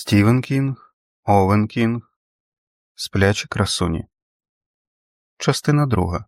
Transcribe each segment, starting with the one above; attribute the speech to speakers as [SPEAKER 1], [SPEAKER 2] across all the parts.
[SPEAKER 1] Стівен Кінг, Овен Кінг, Сплячі красуні. Частина друга.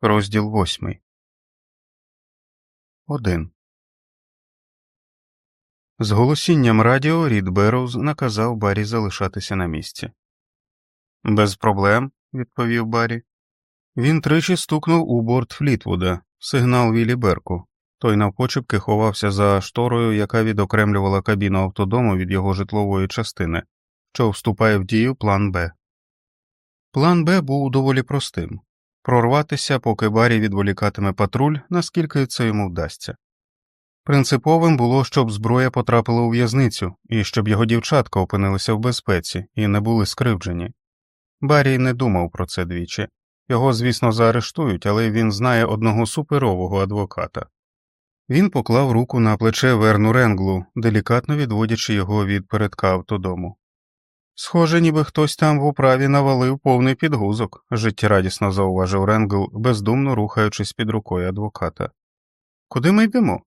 [SPEAKER 1] Розділ восьмий. Один. З голосінням радіо Рід Берроуз наказав Баррі залишатися на місці. Без проблем, відповів Баррі. Він тричі стукнув у борт Флітвуда, сигнал Віллі Берку. Той навпочепки ховався за шторою, яка відокремлювала кабіну автодому від його житлової частини, що вступає в дію план Б. План Б був доволі простим прорватися, поки Барі відволікатиме патруль, наскільки це йому вдасться. Принциповим було, щоб зброя потрапила у в'язницю і щоб його дівчатка опинилися в безпеці і не були скривджені. Барі не думав про це двічі. Його, звісно, заарештують, але він знає одного суперового адвоката. Він поклав руку на плече Верну Ренглу, делікатно відводячи його від передка автодому. Схоже, ніби хтось там в управі навалив повний підгузок, життєрадісно зауважив Ренгл, бездумно рухаючись під рукою адвоката. Куди ми йдемо?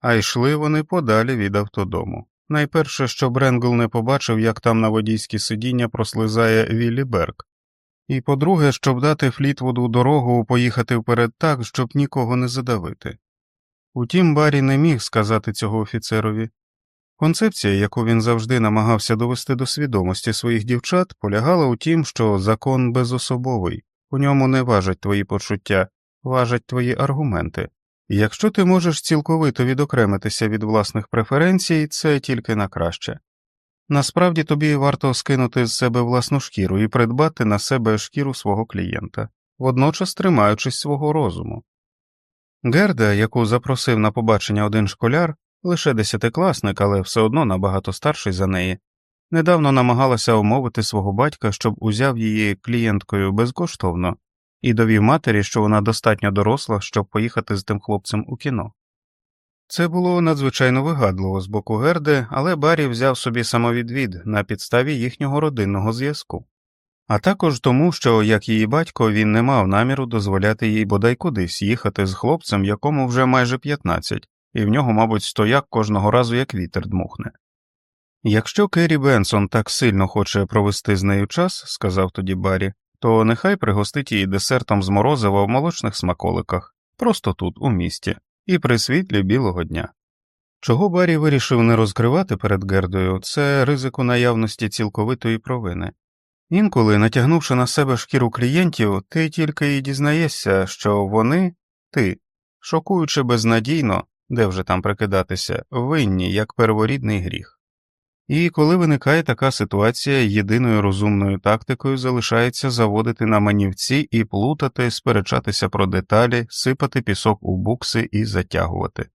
[SPEAKER 1] А йшли вони подалі від автодому. Найперше, щоб Ренгл не побачив, як там на водійські сидіння прослизає Віллі Берк, і по-друге, щоб дати Флітвуду дорогу поїхати вперед так, щоб нікого не задавити. Утім, Баррі не міг сказати цього офіцерові. Концепція, яку він завжди намагався довести до свідомості своїх дівчат, полягала у тім, що закон безособовий, у ньому не важать твої почуття, важать твої аргументи, і якщо ти можеш цілковито відокремитися від власних преференцій, це тільки на краще. Насправді тобі варто скинути з себе власну шкіру і придбати на себе шкіру свого клієнта, водночас тримаючись свого розуму. Герда, яку запросив на побачення один школяр, лише десятикласник, але все одно набагато старший за неї, недавно намагалася умовити свого батька, щоб узяв її клієнткою безкоштовно, і довів матері, що вона достатньо доросла, щоб поїхати з тим хлопцем у кіно. Це було надзвичайно вигадливо з боку Герди, але Баррі взяв собі самовідвід на підставі їхнього родинного зв'язку а також тому, що, як її батько, він не мав наміру дозволяти їй бодай кудись їхати з хлопцем, якому вже майже 15, і в нього, мабуть, стояк кожного разу як вітер дмухне. Якщо Керрі Бенсон так сильно хоче провести з нею час, сказав тоді Баррі, то нехай пригостить її десертом з морозива в молочних смаколиках, просто тут, у місті, і при світлі білого дня. Чого Баррі вирішив не розкривати перед Гердою, це ризику наявності цілковитої провини. Інколи, натягнувши на себе шкіру клієнтів, ти тільки й дізнаєшся, що вони, ти, шокуючи безнадійно, де вже там прикидатися, винні як перворідний гріх. І коли виникає така ситуація, єдиною розумною тактикою залишається заводити на манівці і плутати, сперечатися про деталі, сипати пісок у букси і затягувати.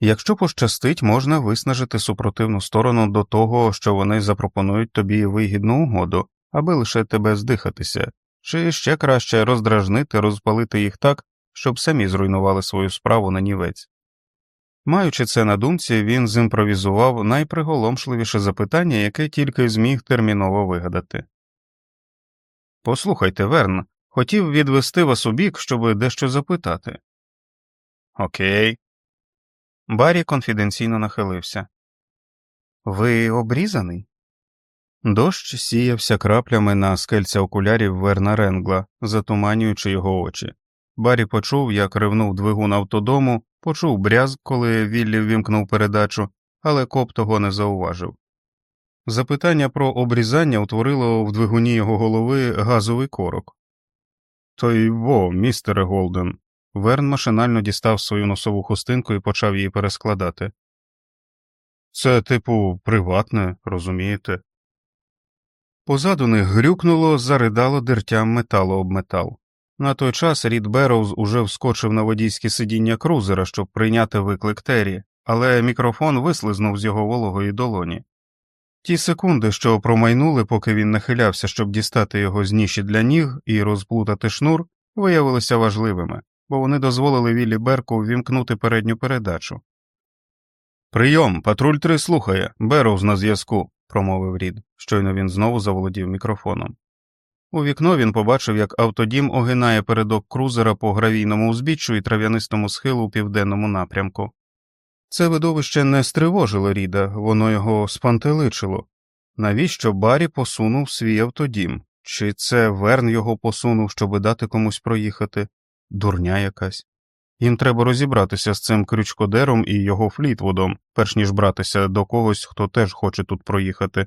[SPEAKER 1] Якщо пощастить, можна виснажити супротивну сторону до того, що вони запропонують тобі вигідну угоду, аби лише тебе здихатися, чи ще краще роздражнити, розпалити їх так, щоб самі зруйнували свою справу на нівець. Маючи це на думці, він зімпровізував найприголомшливіше запитання, яке тільки зміг терміново вигадати. Послухайте, Верн, хотів відвести вас у бік, щоб дещо запитати. Окей. Баррі конфіденційно нахилився. Ви обрізаний? Дощ сіявся краплями на скельця окулярів Верна Ренгла, затуманюючи його очі. Баррі почув, як ривнув двигун автодому, почув брязк, коли Віллі ввімкнув передачу, але коп того не зауважив. Запитання про обрізання утворило в двигуні його голови газовий корок. То й во, містере Голден. Верн машинально дістав свою носову хустинку і почав її перескладати. Це, типу, приватне, розумієте? Позаду них грюкнуло, заридало дертям металу об метал. На той час Рід Берроуз уже вскочив на водійське сидіння крузера, щоб прийняти виклик Террі, але мікрофон вислизнув з його вологої долоні. Ті секунди, що промайнули, поки він нахилявся, щоб дістати його з ніші для ніг і розплутати шнур, виявилися важливими бо вони дозволили Віллі Берку ввімкнути передню передачу. Прийом, патруль 3 слухає, Бероуз на зв'язку, промовив Рід, щойно він знову заволодів мікрофоном. У вікно він побачив, як автодім огинає передок крузера по гравійному узбіччю і трав'янистому схилу у південному напрямку. Це видовище не стривожило Ріда, воно його спантеличило. Навіщо Баррі посунув свій автодім? Чи це Верн його посунув, щоби дати комусь проїхати? Дурня якась. Їм треба розібратися з цим крючкодером і його флітвудом, перш ніж братися до когось, хто теж хоче тут проїхати.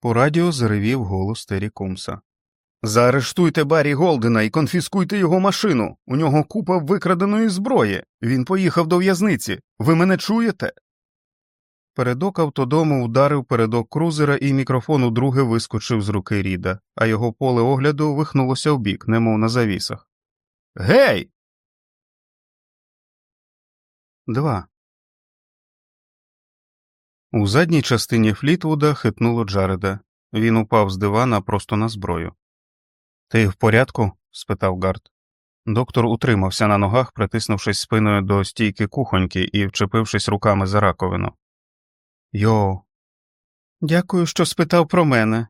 [SPEAKER 1] По радіо заревів голос Террі Кумса. Заарештуйте Баррі Голдена і конфіскуйте його машину. У нього купа викраденої зброї. Він поїхав до в'язниці. Ви мене чуєте? Передок автодому вдарив передок крузера, і мікрофон удруге вискочив з руки Ріда, а його поле огляду вихнулося вбік, немов на завісах. Гей! 2. У задній частині Флітвуда хитнуло Джареда. Він упав з дивана просто на зброю. Ти в порядку? спитав Гард. Доктор утримався на ногах, притиснувшись спиною до стійки кухоньки і вчепившись руками за раковину. Йо. Дякую, що спитав про мене.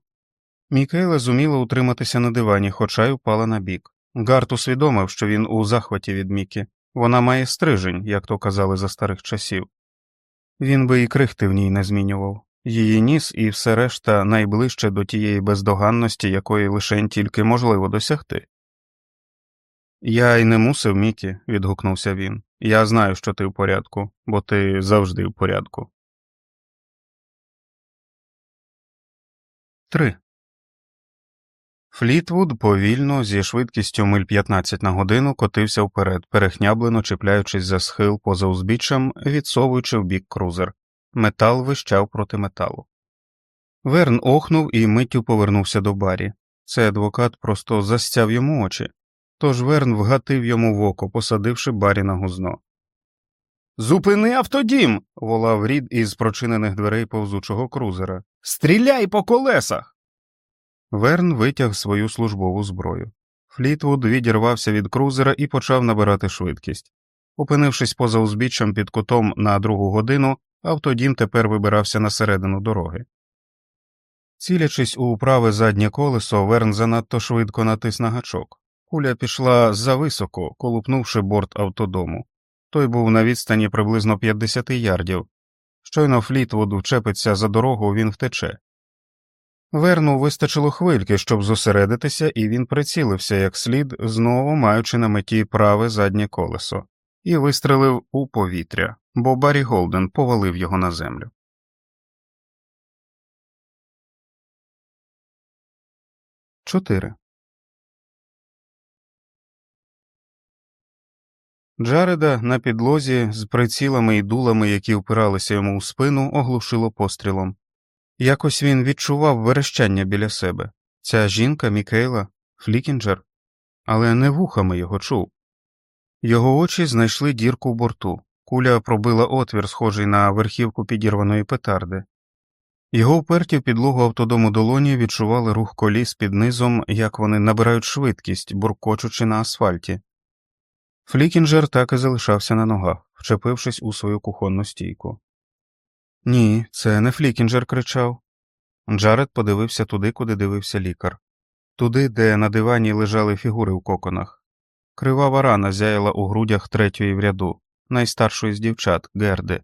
[SPEAKER 1] Мікейла зуміла утриматися на дивані, хоча й упала на бік. Гарт усвідомив, що він у захваті від Мікі. Вона має стрижень, як то казали за старих часів. Він би і крихти в ній не змінював. Її ніс і все решта найближче до тієї бездоганності, якої лише тільки можливо досягти. Я й не мусив, Мікі, відгукнувся він. Я знаю, що ти в порядку, бо ти завжди в порядку. 3. Флітвуд повільно, зі швидкістю миль 15 на годину котився вперед, перехняблено чіпляючись за схил поза узбіччям, відсовуючи в бік крузер. Метал вищав проти металу. Верн охнув і миттю повернувся до барі. Цей адвокат просто застяв йому очі, тож Верн вгатив йому в око, посадивши барі на гузно. Зупини автодім. волав рід із прочинених дверей повзучого крузера. Стріляй по колесах. Верн витяг свою службову зброю. Флітвуд відірвався від крузера і почав набирати швидкість. Опинившись поза узбіччям під кутом на другу годину, автодім тепер вибирався на середину дороги. Цілячись у праве заднє колесо, Верн занадто швидко натис на гачок. Куля пішла зависоко, колупнувши борт автодому. Той був на відстані приблизно 50 ярдів. Щойно Флітвуд вчепиться за дорогу, він втече. Верну вистачило хвильки, щоб зосередитися, і він прицілився як слід, знову маючи на меті праве заднє колесо, і вистрелив у повітря, бо Баррі Голден повалив його на землю. Чотири. Джареда на підлозі з прицілами і дулами, які впиралися йому у спину, оглушило пострілом. Якось він відчував верещання біля себе ця жінка Мікейла, Флікінджер, але не вухами його чув. Його очі знайшли дірку в борту, куля пробила отвір, схожий на верхівку підірваної петарди. Його вперті в підлогу автодому долоні відчували рух коліс під низом, як вони набирають швидкість, буркочучи на асфальті. Флікінджер так і залишався на ногах, вчепившись у свою кухонну стійку. Ні, це не Флікінджер кричав. Джаред подивився туди, куди дивився лікар, туди, де на дивані лежали фігури в коконах. Кривава рана зяяла у грудях третьої в ряду, найстаршої з дівчат Герди.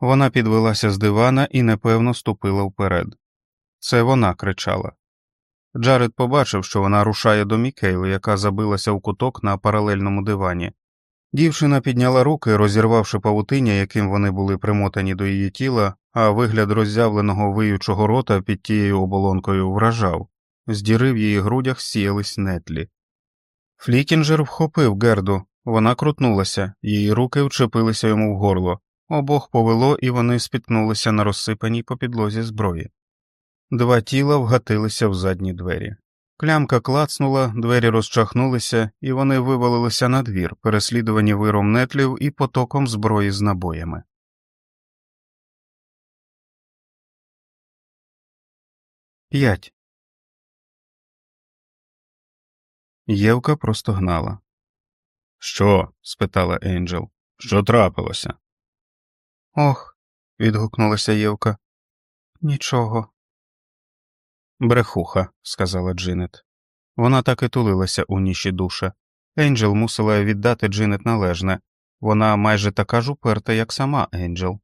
[SPEAKER 1] Вона підвелася з дивана і непевно ступила вперед. Це вона кричала. Джаред побачив, що вона рушає до Мікейли, яка забилася в куток на паралельному дивані. Дівчина підняла руки, розірвавши павутиння, яким вони були примотані до її тіла, а вигляд роззявленого виючого рота під тією оболонкою вражав, з діри в її грудях сіялись нетлі. Флікінджер вхопив Герду, вона крутнулася, її руки вчепилися йому в горло, обох повело, і вони спіткнулися на розсипаній по підлозі зброї. Два тіла вгатилися в задні двері. Клямка клацнула, двері розчахнулися, і вони вивалилися на двір, переслідувані виром нетлів і потоком зброї з набоями. П'ять. Євка простогнала. Що? спитала Енджел. Що трапилося? Ох. відгукнулася Євка. Нічого. Брехуха, сказала Джинет. Вона так і тулилася у ніші душа. Енджел мусила віддати Джинет належне. Вона майже така ж уперта, як сама Енджел.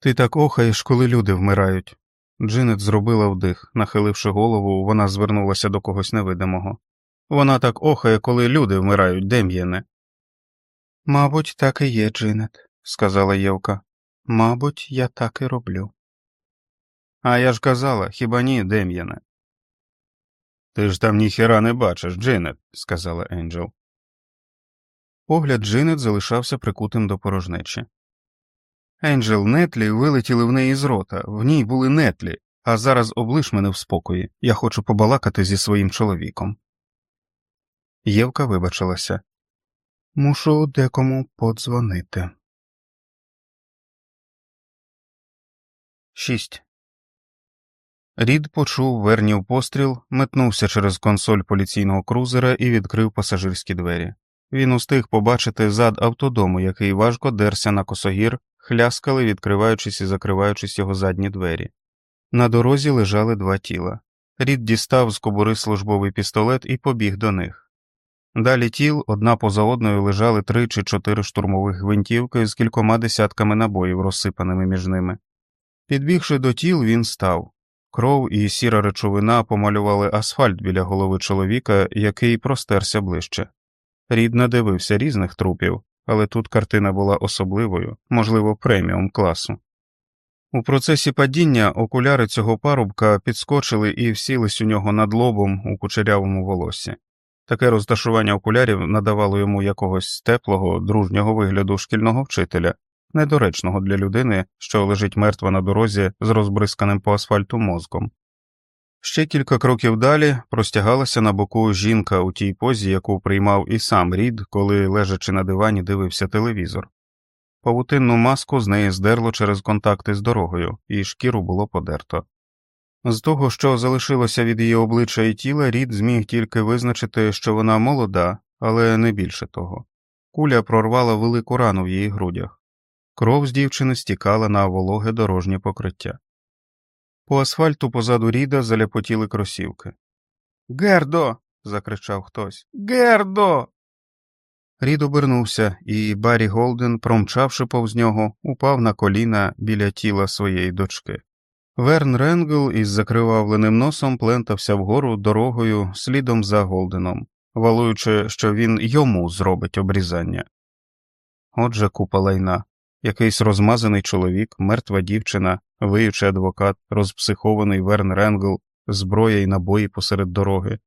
[SPEAKER 1] Ти так охаєш, коли люди вмирають. Джинет зробила вдих, нахиливши голову, вона звернулася до когось невидимого. Вона так охає, коли люди вмирають, Дем'єне. Мабуть, так і є, Джинет, сказала Євка. Мабуть, я так і роблю. А я ж казала, хіба ні, Дем'яне? Ти ж там ніхіра не бачиш, Джинет, сказала Енджел. Погляд Джинет залишався прикутим до порожнечі. Енджел нетлі вилетіли в неї з рота, в ній були нетлі, а зараз облиш мене в спокої. Я хочу побалакати зі своїм чоловіком. Євка вибачилася. Мушу декому подзвонити. 6. Рід почув вернів постріл, метнувся через консоль поліційного крузера і відкрив пасажирські двері. Він устиг побачити зад автодому, який важко дерся на косогір, хляскали, відкриваючись і закриваючись його задні двері. На дорозі лежали два тіла. Рід дістав з кобури службовий пістолет і побіг до них. Далі тіл одна поза одною лежали три чи чотири штурмових гвинтівки з кількома десятками набоїв, розсипаними між ними. Підбігши до тіл, він став. Кров і сіра речовина помалювали асфальт біля голови чоловіка, який простерся ближче. Рід надивився різних трупів, але тут картина була особливою, можливо, преміум класу. У процесі падіння окуляри цього парубка підскочили і всілись у нього над лобом у кучерявому волосі. Таке розташування окулярів надавало йому якогось теплого, дружнього вигляду шкільного вчителя, недоречного для людини, що лежить мертва на дорозі з розбризканим по асфальту мозком. Ще кілька кроків далі простягалася на боку жінка у тій позі, яку приймав і сам рід, коли, лежачи на дивані, дивився телевізор. Павутинну маску з неї здерло через контакти з дорогою, і шкіру було подерто. З того, що залишилося від її обличчя і тіла, рід зміг тільки визначити, що вона молода, але не більше того. Куля прорвала велику рану в її грудях. Кров з дівчини стікала на вологе дорожнє покриття. По асфальту позаду ріда заляпотіли кросівки. Гердо. закричав хтось. Гердо. Рід обернувся, і Баррі Голден, промчавши повз нього, упав на коліна біля тіла своєї дочки. Верн Ренгл із закривавленим носом плентався вгору дорогою слідом за Голденом, валуючи, що він йому зробить обрізання. Отже, купа лайна, якийсь розмазаний чоловік, мертва дівчина, виючий адвокат, розпсихований Верн Ренгл, зброя й набої посеред дороги.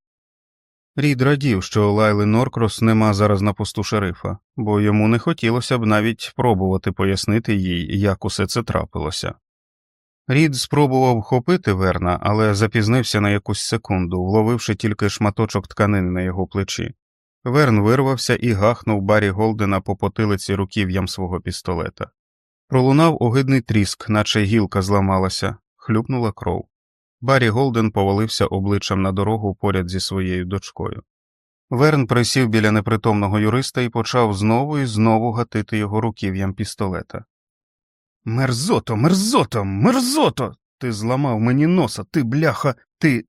[SPEAKER 1] Рід радів, що Лайли Норкрос нема зараз на посту шерифа, бо йому не хотілося б навіть пробувати пояснити їй, як усе це трапилося. Рід спробував хопити Верна, але запізнився на якусь секунду, вловивши тільки шматочок тканини на його плечі. Верн вирвався і гахнув Барі Голдена по потилиці руків'ям свого пістолета. Пролунав огидний тріск, наче гілка зламалася, хлюпнула кров. Барі Голден повалився обличчям на дорогу поряд зі своєю дочкою. Верн присів біля непритомного юриста і почав знову і знову гатити його руків'ям пістолета. Мерзото, мерзото, мерзото. Ти зламав мені носа, ти бляха, ти.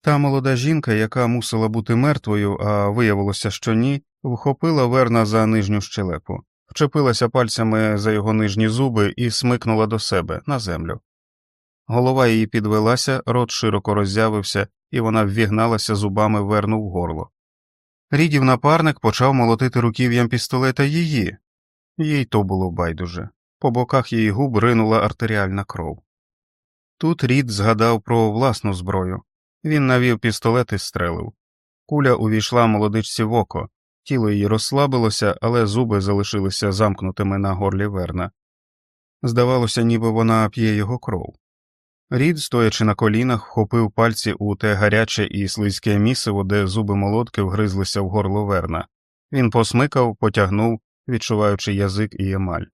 [SPEAKER 1] Та молода жінка, яка мусила бути мертвою, а виявилося, що ні, вхопила Верна за нижню щелепу, вчепилася пальцями за його нижні зуби і смикнула до себе на землю. Голова її підвелася, рот широко роззявився, і вона ввігналася зубами верну в горло. Рідів напарник почав молотити руків'ям пістолета її, їй то було байдуже. По боках її губ ринула артеріальна кров. Тут Рід згадав про власну зброю. Він навів пістолет і стрелив. Куля увійшла молодичці в око, тіло її розслабилося, але зуби залишилися замкнутими на горлі верна. Здавалося, ніби вона п'є його кров. Рід, стоячи на колінах, вхопив пальці у те гаряче і слизьке місиво, де зуби молотки вгризлися в горло верна. Він посмикав, потягнув, відчуваючи язик і емаль.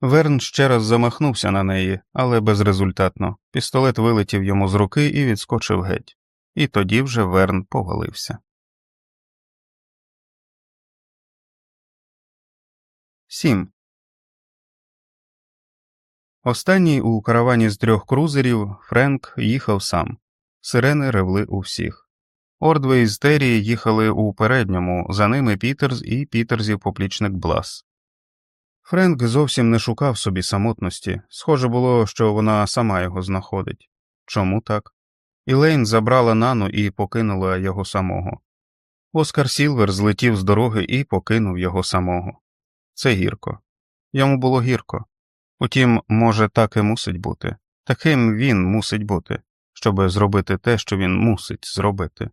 [SPEAKER 1] Верн ще раз замахнувся на неї, але безрезультатно. Пістолет вилетів йому з руки і відскочив геть. І тоді вже Верн повалився. Сім. Останній у каравані з трьох крузерів Френк їхав сам. Сирени ревли у всіх. Ордвей з Террі їхали у передньому, за ними Пітерс і Пітерзів поплічник Блас. Френк зовсім не шукав собі самотності, схоже було, що вона сама його знаходить. Чому так? Ілейн забрала нану і покинула його самого. Оскар Сілвер злетів з дороги і покинув його самого. Це гірко. Йому було гірко. Утім, може, так і мусить бути. Таким він мусить бути, щоб зробити те, що він мусить зробити.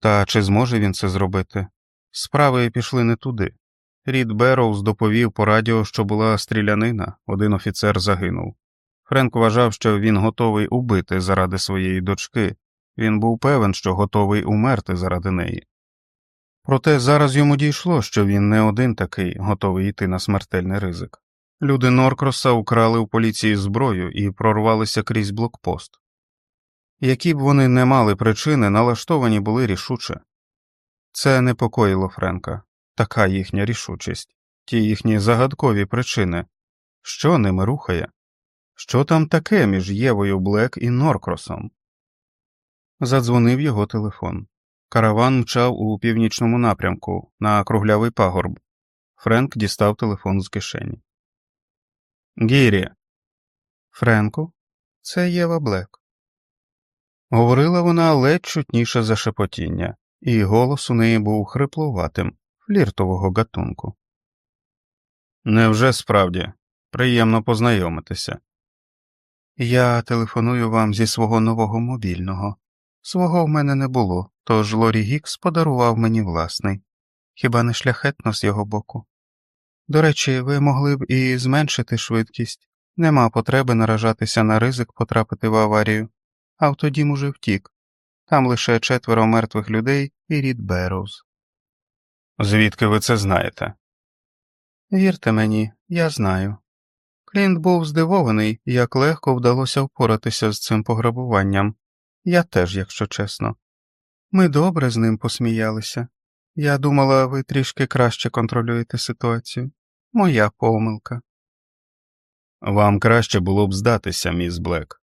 [SPEAKER 1] Та чи зможе він це зробити? Справи пішли не туди. Рід Берроуз доповів по радіо, що була стрілянина, один офіцер загинув. Френк вважав, що він готовий убити заради своєї дочки, він був певен, що готовий умерти заради неї. Проте зараз йому дійшло, що він не один такий, готовий йти на смертельний ризик. Люди Норкроса украли у поліції зброю і прорвалися крізь блокпост. Які б вони не мали причини, налаштовані були рішуче. Це непокоїло Френка, така їхня рішучість, ті їхні загадкові причини, що ними рухає, що там таке між Євою Блек і Норкросом. Задзвонив його телефон. Караван мчав у північному напрямку на круглявий пагорб. Френк дістав телефон з кишені. Гірі. Френку, це Єва Блек. Говорила вона ледь чутніше за шепотіння, і голос у неї був хриплуватим, фліртового гатунку. Невже справді приємно познайомитися? Я телефоную вам зі свого нового мобільного. Свого в мене не було, тож Лорі Гікс подарував мені власний, хіба не шляхетно з його боку. До речі, ви могли б і зменшити швидкість, нема потреби наражатися на ризик потрапити в аварію. Автодім уже втік, там лише четверо мертвих людей і рід Берроуз. Звідки ви це знаєте? Вірте мені, я знаю. Клінт був здивований, як легко вдалося впоратися з цим пограбуванням. Я теж, якщо чесно. Ми добре з ним посміялися. Я думала, ви трішки краще контролюєте ситуацію. Моя помилка. Вам краще було б здатися, міс Блек.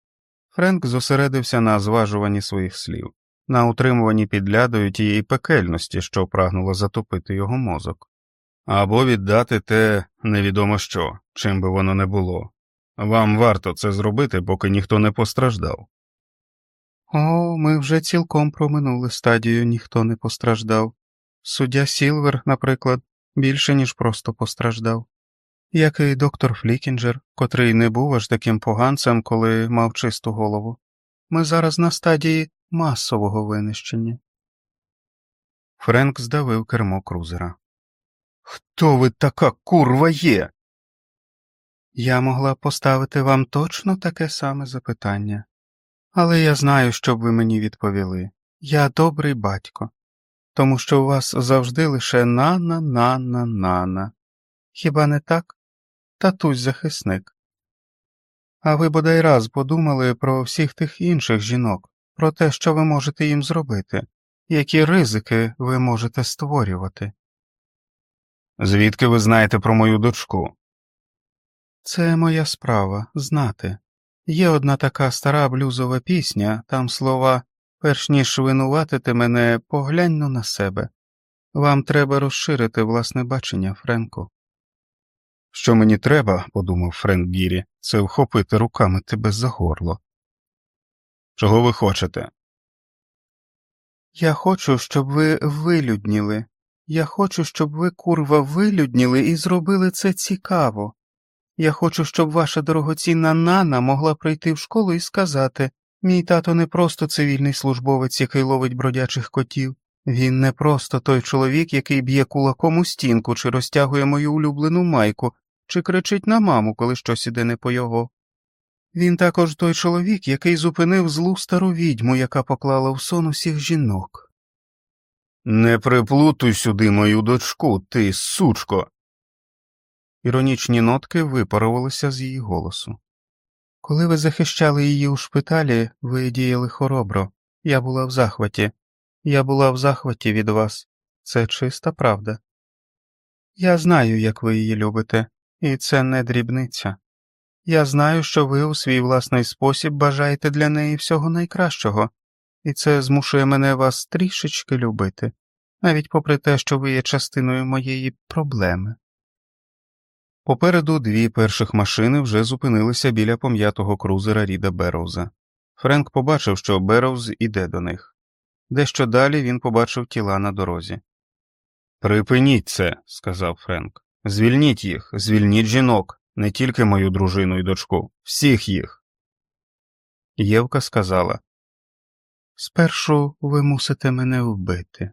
[SPEAKER 1] Френк зосередився на зважуванні своїх слів, на утримуванні під лядою тієї пекельності, що прагнуло затопити його мозок, або віддати те невідомо що, чим би воно не було. Вам варто це зробити, поки ніхто не постраждав. О, ми вже цілком проминули стадію, ніхто не постраждав. Суддя Сілвер, наприклад, більше, ніж просто постраждав, як і доктор Флікінджер, котрий не був аж таким поганцем, коли мав чисту голову. Ми зараз на стадії масового винищення. Френк здавив кермо крузера. Хто ви така курва є? Я могла поставити вам точно таке саме запитання, але я знаю, що б ви мені відповіли. Я добрий батько, тому що у вас завжди лише нана, нана, нана. Хіба не так? Татусь захисник. А ви бодай раз подумали про всіх тих інших жінок, про те, що ви можете їм зробити, які ризики ви можете створювати. Звідки ви знаєте про мою дочку? Це моя справа знати. Є одна така стара блюзова пісня, там слова перш ніж винуватити мене, погляньно на себе. Вам треба розширити власне бачення, Френку. Що мені треба, подумав Френк Гірі, це вхопити руками тебе за горло. Чого ви хочете? Я хочу, щоб ви вилюдніли. Я хочу, щоб ви, курва, вилюдніли і зробили це цікаво. Я хочу, щоб ваша дорогоцінна Нана могла прийти в школу і сказати мій тато не просто цивільний службовець, який ловить бродячих котів, він не просто той чоловік, який б'є кулаком у стінку, чи розтягує мою улюблену майку, чи кричить на маму, коли щось іде не по його. Він також той чоловік, який зупинив злу стару відьму, яка поклала в сон усіх жінок. Не приплутуй сюди мою дочку, ти сучко. Іронічні нотки випарувалися з її голосу. Коли ви захищали її у шпиталі, ви діяли хоробро. Я була в захваті. Я була в захваті від вас. Це чиста правда. Я знаю, як ви її любите, і це не дрібниця. Я знаю, що ви у свій власний спосіб бажаєте для неї всього найкращого. і це змушує мене вас трішечки любити, навіть попри те, що ви є частиною моєї проблеми. Попереду дві перших машини вже зупинилися біля пом'ятого крузера Ріда Берроуза. Френк побачив, що Берроуз іде до них. Дещо далі він побачив тіла на дорозі. Припиніть це, сказав Френк. Звільніть їх, звільніть жінок, не тільки мою дружину і дочку, всіх їх. Євка сказала Спершу ви мусите мене вбити.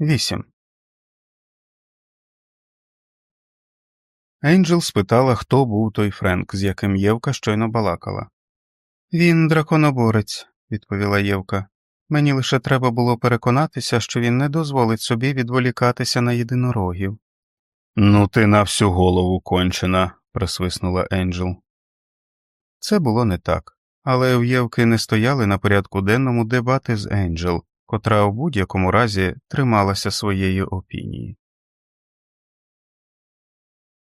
[SPEAKER 1] Вісім. Енджел спитала, хто був той Френк, з яким Євка щойно балакала. Він драконоборець, відповіла Євка. Мені лише треба було переконатися, що він не дозволить собі відволікатися на єдинорогів. Ну, ти на всю голову кончена, присвиснула Енджел. Це було не так, але в Євки не стояли на порядку денному дебати з Енджел, котра в будь-якому разі трималася своєї опінії.